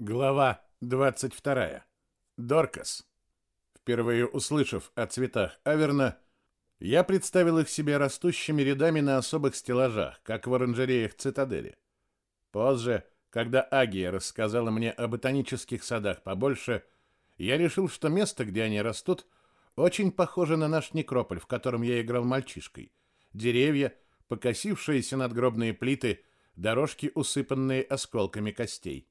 Глава 22. Доркас. Впервые услышав о цветах Аверна, я представил их себе растущими рядами на особых стеллажах, как в оранжереях цитадели. Позже, когда Агия рассказала мне о ботанических садах побольше, я решил, что место, где они растут, очень похоже на наш некрополь, в котором я играл мальчишкой. Деревья, покосившиеся надгробные плиты, дорожки, усыпанные осколками костей.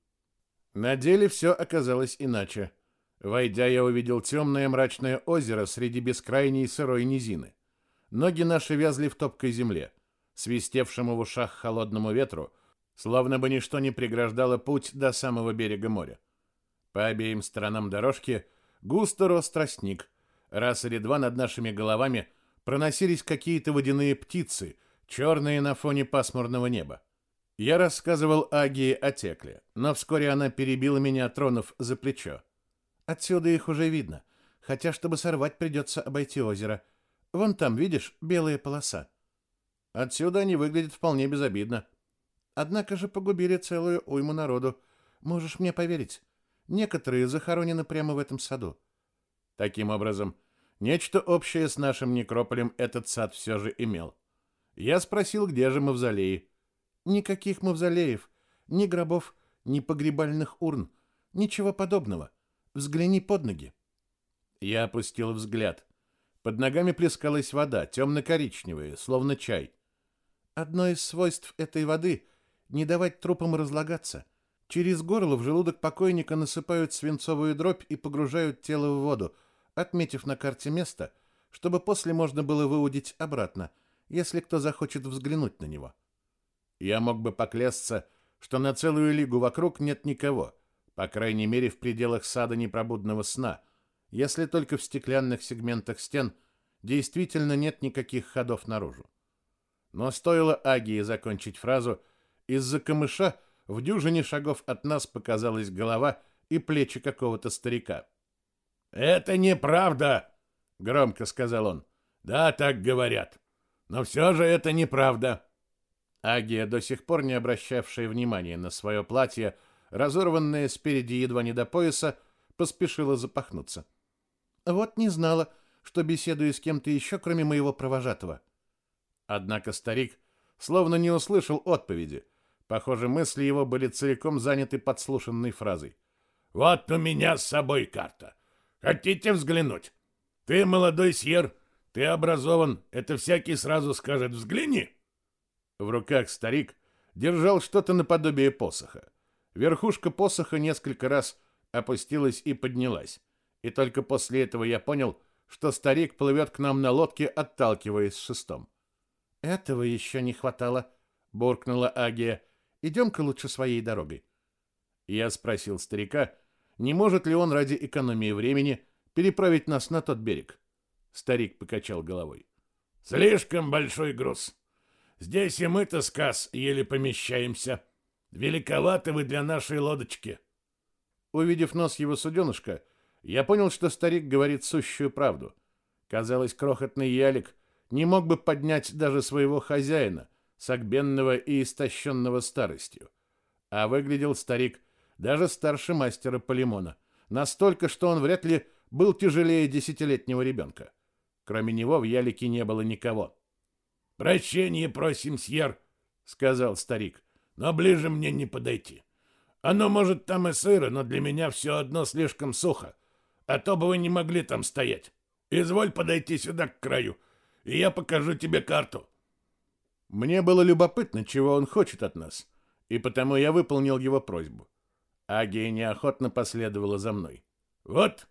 На деле все оказалось иначе. Войдя, я увидел темное мрачное озеро среди бескрайней сырой низины. Ноги наши вязли в топкой земле, свистевшему в ушах холодному ветру, словно бы ничто не преграждало путь до самого берега моря. По обеим сторонам дорожки густо рос тростник. Раз или два над нашими головами проносились какие-то водяные птицы, черные на фоне пасмурного неба. Я рассказывал Агии о Текле, но вскоре она перебила меня, тронув за плечо. Отсюда их уже видно, хотя, чтобы сорвать, придется обойти озеро. Вон там, видишь, белая полоса. Отсюда они выглядят вполне безобидно. Однако же погубили целую уйму народу. Можешь мне поверить, некоторые захоронены прямо в этом саду. Таким образом, нечто общее с нашим некрополем этот сад все же имел. Я спросил, где же мавзолеи. Никаких мавзолеев, ни гробов, ни погребальных урн, ничего подобного. Взгляни под ноги. Я опустил взгляд. Под ногами плескалась вода, темно-коричневая, словно чай. Одно из свойств этой воды — не давать трупам разлагаться. Через горло в желудок покойника насыпают свинцовую дробь и погружают тело в воду, отметив на карте место, чтобы после можно было выудить обратно, если кто захочет взглянуть на него. — я мог бы поклясться, что на целую лигу вокруг нет никого, по крайней мере в пределах сада непробудного сна, если только в стеклянных сегментах стен действительно нет никаких ходов наружу. Но стоило Агии закончить фразу, из-за камыша в дюжине шагов от нас показалась голова и плечи какого-то старика. «Это неправда!» — громко сказал он. «Да, так говорят. Но все же это неправда. Агия, до сих пор не обращавшая внимания на свое платье, разорванное спереди едва не до пояса, поспешила запахнуться. Вот не знала, что беседую с кем-то еще, кроме моего провожатого. Однако старик словно не услышал отповеди. Похоже, мысли его были целиком заняты подслушанной фразой. «Вот у меня с собой карта. Хотите взглянуть? Ты молодой сьер, ты образован, это всякий сразу скажет «взгляни». В руках старик держал что-то наподобие посоха. Верхушка посоха несколько раз опустилась и поднялась. И только после этого я понял, что старик плывет к нам на лодке, отталкиваясь шестом. «Этого еще не хватало», — буркнула Агия. «Идем-ка лучше своей дорогой». Я спросил старика, не может ли он ради экономии времени переправить нас на тот берег. Старик покачал головой. «Слишком большой груз. Здесь и мы-то, сказ, еле помещаемся. Великоваты вы для нашей лодочки. Увидев нос его суденышка, я понял, что старик говорит сущую правду. Казалось, крохотный ялик не мог бы поднять даже своего хозяина, согбенного и истощенного старостью. А выглядел старик даже старше мастера Полимона, настолько, что он вряд ли был тяжелее десятилетнего ребенка. Кроме него в ялике не было никого. Прощение просим, сьер, сказал старик. Но ближе мне не подойти. Оно может там и сыро, но для меня все одно слишком сухо. А то бы вы не могли там стоять. Изволь подойти сюда к краю, и я покажу тебе карту. Мне было любопытно, чего он хочет от нас, и потому я выполнил его просьбу. Агия неохотно последовала за мной. Вот,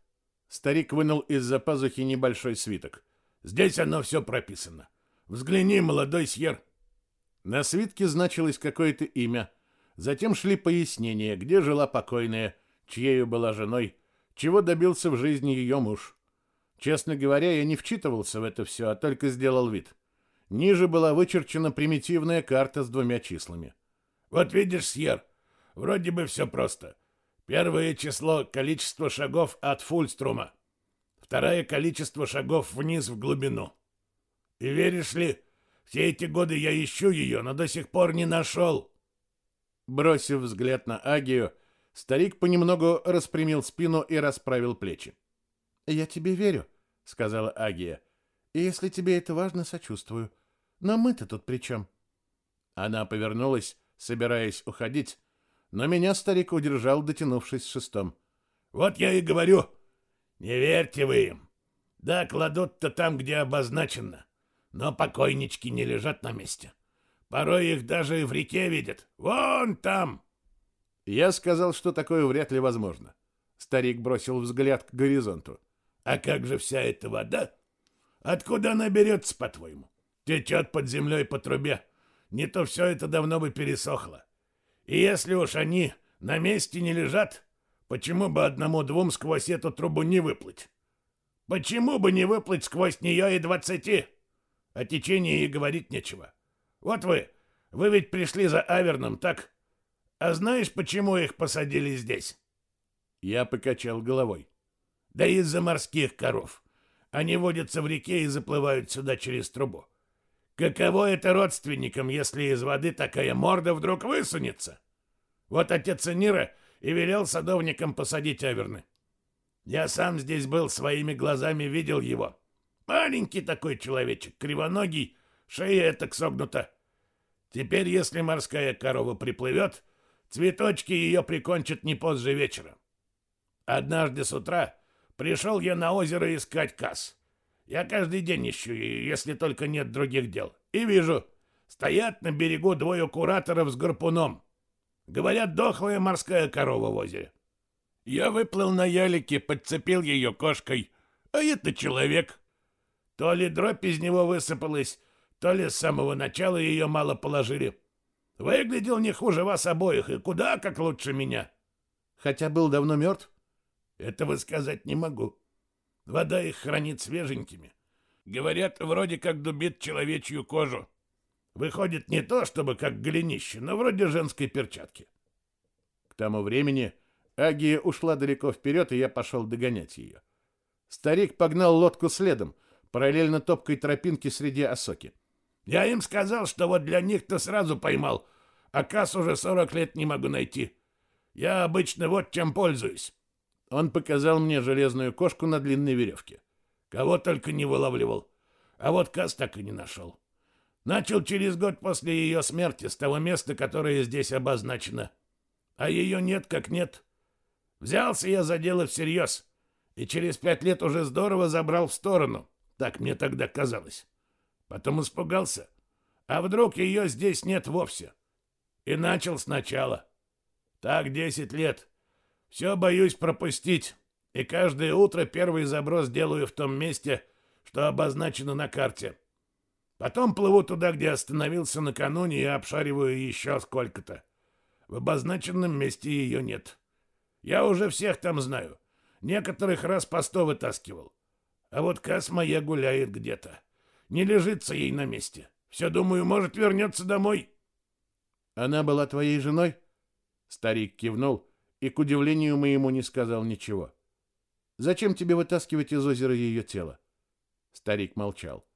старик вынул из-за пазухи небольшой свиток. Здесь оно все прописано. Взгляни, молодой сьер. На свитке значилось какое-то имя. Затем шли пояснения, где жила покойная, чьею была женой, чего добился в жизни ее муж. Честно говоря, я не вчитывался в это все, а только сделал вид. Ниже была вычерчена примитивная карта с двумя числами. Вот видишь, Сьер, вроде бы все просто. Первое число — количество шагов от Фульструма. Второе — количество шагов вниз в глубину. И веришь ли, все эти годы я ищу ее, но до сих пор не нашел. Бросив взгляд на Агию, Старик понемногу распрямил спину и расправил плечи. «Я тебе верю», — сказала Агия. «И если тебе это важно, сочувствую. Но мы-то тут при чем?» Она повернулась, собираясь уходить, но меня старик удержал, дотянувшись шестом. «Вот я и говорю, не верьте вы им. Да, кладут-то там, где обозначено, но покойнички не лежат на месте. Порой их даже и в реке видят. Вон там!» Я сказал, что такое вряд ли возможно. Старик бросил взгляд к горизонту. «А как же вся эта вода? Откуда она берется, по-твоему? Течет под землей по трубе. Не то все это давно бы пересохло. И если уж они на месте не лежат, почему бы одному-двум сквозь эту трубу не выплыть? Почему бы не выплыть сквозь нее и двадцати? О течении и говорить нечего. Вот вы, вы ведь пришли за Аверном, так? А знаешь, почему их посадили здесь? Я покачал головой. Да из-за морских коров. Они водятся в реке и заплывают сюда через трубу. Каково это родственникам, если из воды такая морда вдруг высунется? Вот отец Нира и велел садовникам посадить аверны. Я сам здесь был, своими глазами видел его. Маленький такой человечек, кривоногий, шея так согнута. Теперь, если морская корова приплывет, цветочки ее прикончат не позже вечера. Однажды с утра пришел я на озеро искать касс. Я каждый день ищу ее, если только нет других дел. И вижу, стоят на берегу двое кураторов с гарпуном. Говорят, дохлая морская корова в озере. Я выплыл на ялике, подцепил ее кошкой, а это человек. То ли дробь из него высыпалась, то ли с самого начала ее мало положили. Выглядел не хуже вас обоих и куда как лучше меня. Хотя был давно мертв? Этого сказать не могу. Вода их хранит свеженькими. Говорят, вроде как дубит человечью кожу. Выходит не то, чтобы как голенище, но вроде женской перчатки. К тому времени Агия ушла далеко вперед, и я пошел догонять ее. Старик погнал лодку следом, параллельно топкой тропинки среди осоки. Я им сказал, что вот для них-то сразу поймал, а касс уже сорок лет не могу найти. Я обычно вот чем пользуюсь. Он показал мне железную кошку на длинной веревке. Кого только не вылавливал. А вот Кас так и не нашел. Начал через год после ее смерти с того места, которое здесь обозначено. А ее нет как нет. Взялся я за дело всерьез. И через пять лет уже здорово забрал в сторону. Так мне тогда казалось. Потом испугался. А вдруг ее здесь нет вовсе? И начал сначала. Так десять лет. Все боюсь пропустить, и каждое утро первый заброс делаю в том месте, что обозначено на карте. Потом плыву туда, где остановился накануне, и обшариваю еще сколько-то. В обозначенном месте ее нет. Я уже всех там знаю. Некоторых раз по сто вытаскивал. А вот Кас моя гуляет где-то. Не лежится ей на месте. Все, думаю, может, вернется домой. Она была твоей женой? Старик кивнул и, к удивлению моему, не сказал ничего. «Зачем тебе вытаскивать из озера ее тело?» Старик молчал.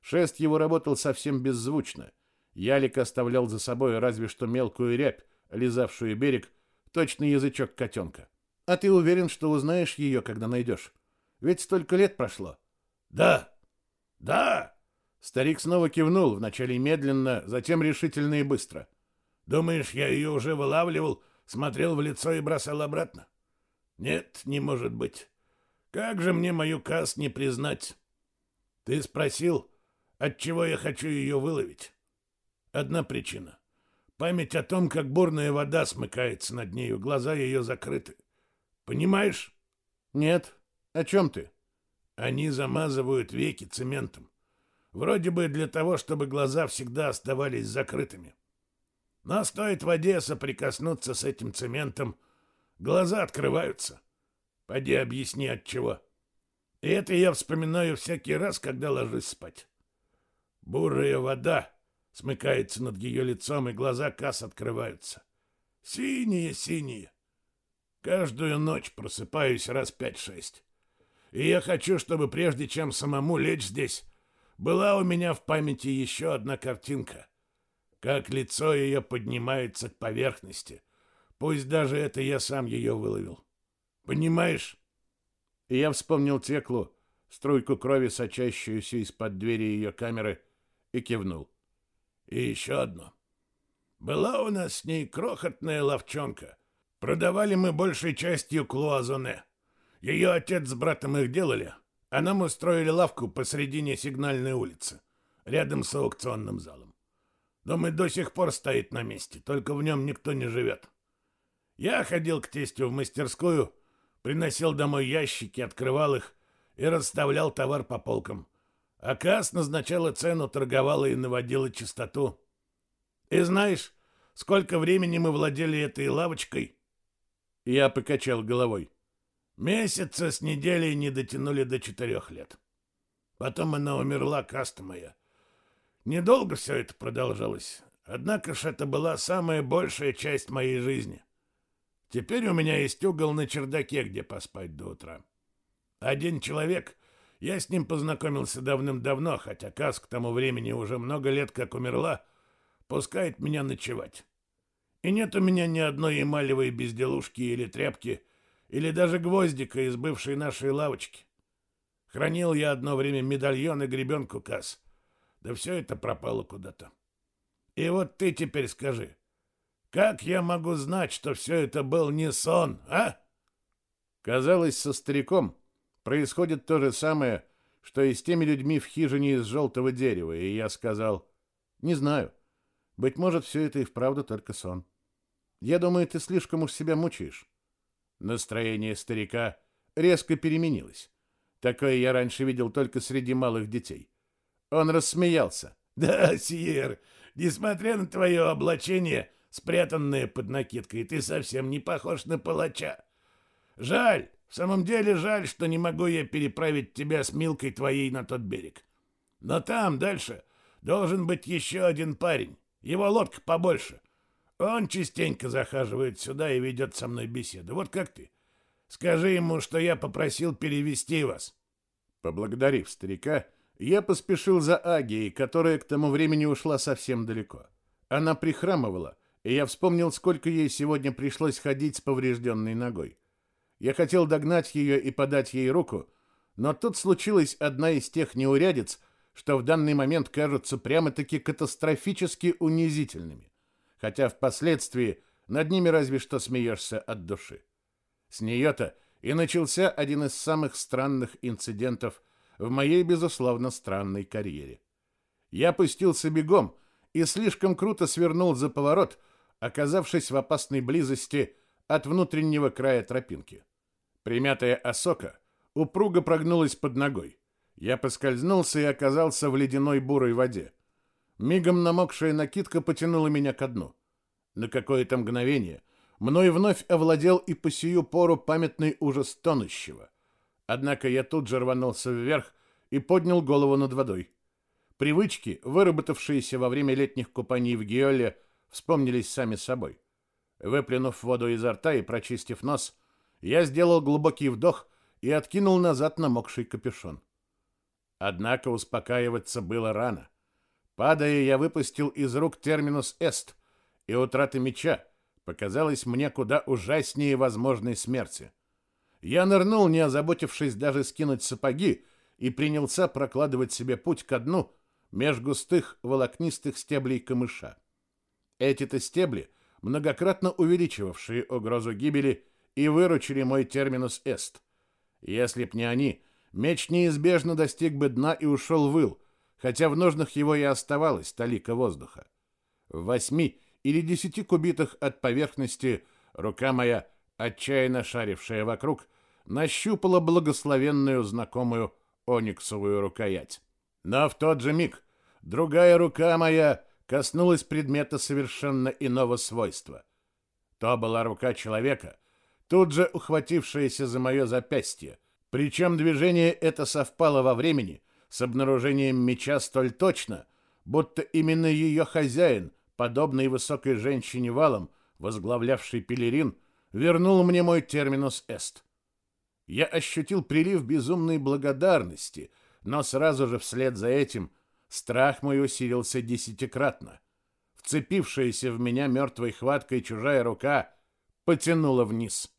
Шест его работал совсем беззвучно. Ялик оставлял за собой разве что мелкую рябь, лизавшую берег, точный язычок котенка. «А ты уверен, что узнаешь ее, когда найдешь? Ведь столько лет прошло». «Да, да!» Старик снова кивнул, вначале медленно, затем решительно и быстро. «Думаешь, я ее уже вылавливал?» смотрел в лицо и бросал обратно? Нет, не может быть. Как же мне мою кас не признать? Ты спросил, от чего я хочу ее выловить? Одна причина. Память о том, как бурная вода смыкается над нею, глаза ее закрыты. Понимаешь? Нет. О чем ты? Они замазывают веки цементом. Вроде бы для того, чтобы глаза всегда оставались закрытыми. Но стоит воде соприкоснуться с этим цементом, глаза открываются. Пойди объясни, от чего. И это я вспоминаю всякий раз, когда ложусь спать. Бурая вода смыкается над ее лицом, и глаза Кас открываются. Синие-синие. Каждую ночь просыпаюсь раз пять-шесть. И я хочу, чтобы прежде чем самому лечь здесь, была у меня в памяти еще одна картинка — как лицо ее поднимается к поверхности, Пусть даже это я сам ее выловил. Понимаешь? И я вспомнил Теклу, струйку крови, сочащуюся из-под двери ее камеры, и кивнул. И еще одно. Была у нас с ней крохотная ловчонка. Продавали мы большей частью клуазоне. Ее отец с братом их делали, а нам устроили лавку посредине сигнальной улицы, рядом с аукционным залом. Дом и до сих пор стоит на месте, только в нем никто не живет. Я ходил к тестю в мастерскую, приносил домой ящики, открывал их и расставлял товар по полкам. А Касс назначала цену, торговала и наводила чистоту. И знаешь, сколько времени мы владели этой лавочкой? Я покачал головой. Месяца с неделей не дотянули до четырех лет. Потом она умерла, каста моя. Недолго все это продолжалось. Однако ж это была самая большая часть моей жизни. Теперь у меня есть угол на чердаке, где поспать до утра. Один человек, я с ним познакомился давным-давно, хотя Кас к тому времени уже много лет как умерла, пускает меня ночевать. И нет у меня ни одной эмалевой безделушки или тряпки, или даже гвоздика из бывшей нашей лавочки. Хранил я одно время медальон и гребенку Кас. Да все это пропало куда-то. И вот ты теперь скажи, как я могу знать, что все это был не сон, а? Казалось, со стариком происходит то же самое, что и с теми людьми в хижине из желтого дерева, и я сказал, не знаю, быть может, все это и вправду только сон. Я думаю, ты слишком уж себя мучаешь. Настроение старика резко переменилось. Такое я раньше видел только среди малых детей. Он рассмеялся. «Да, Сиер, несмотря на твое облачение, спрятанная под накидкой, ты совсем не похож на палача. Жаль, в самом деле жаль, что не могу я переправить тебя с Милкой твоей на тот берег. Но там, дальше, должен быть еще один парень. Его лодка побольше. Он частенько захаживает сюда и ведет со мной беседу. Вот как ты. Скажи ему, что я попросил перевести вас. Поблагодарив старика, я поспешил за Агией, которая к тому времени ушла совсем далеко. Она прихрамывала, и я вспомнил, сколько ей сегодня пришлось ходить с поврежденной ногой. Я хотел догнать ее и подать ей руку, но тут случилась одна из тех неурядиц, что в данный момент кажутся прямо-таки катастрофически унизительными, хотя впоследствии над ними разве что смеешься от души. С нее-то и начался один из самых странных инцидентов в моей, безусловно, странной карьере. Я пустился бегом и слишком круто свернул за поворот, оказавшись в опасной близости от внутреннего края тропинки. Примятая осока упруго прогнулась под ногой. Я поскользнулся и оказался в ледяной бурой воде. Мигом намокшая накидка потянула меня ко дну. На какое-то мгновение мной вновь овладел и по сию пору памятный ужас тонущего. Однако я тут же рванулся вверх и поднял голову над водой. Привычки, выработавшиеся во время летних купаний в Гиоле, вспомнились сами собой. Выплюнув воду изо рта и прочистив нос, я сделал глубокий вдох и откинул назад намокший капюшон. Однако успокаиваться было рано. Падая, я выпустил из рук терминус эст, и утрата меча показалась мне куда ужаснее возможной смерти. Я нырнул, не озаботившись даже скинуть сапоги, и принялся прокладывать себе путь ко дну меж густых волокнистых стеблей камыша. Эти-то стебли, многократно увеличивавшие угрозу гибели, и выручили мой терминус эст. Если б не они, меч неизбежно достиг бы дна и ушел в ил, хотя в ножнах его и оставалось талика воздуха. В восьми или десяти кубитах от поверхности рука моя, отчаянно шарившая вокруг, нащупала благословенную знакомую ониксовую рукоять. Но в тот же миг другая рука моя коснулась предмета совершенно иного свойства. То была рука человека, тут же ухватившаяся за мое запястье, причем движение это совпало во времени с обнаружением меча столь точно, будто именно ее хозяин, подобный высокой женщине валом, возглавлявший пелерин, вернул мне мой терминус эст. Я ощутил прилив безумной благодарности, но сразу же вслед за этим – Страх мой усилился десятикратно. Вцепившаяся в меня мертвой хваткой чужая рука потянуло вниз.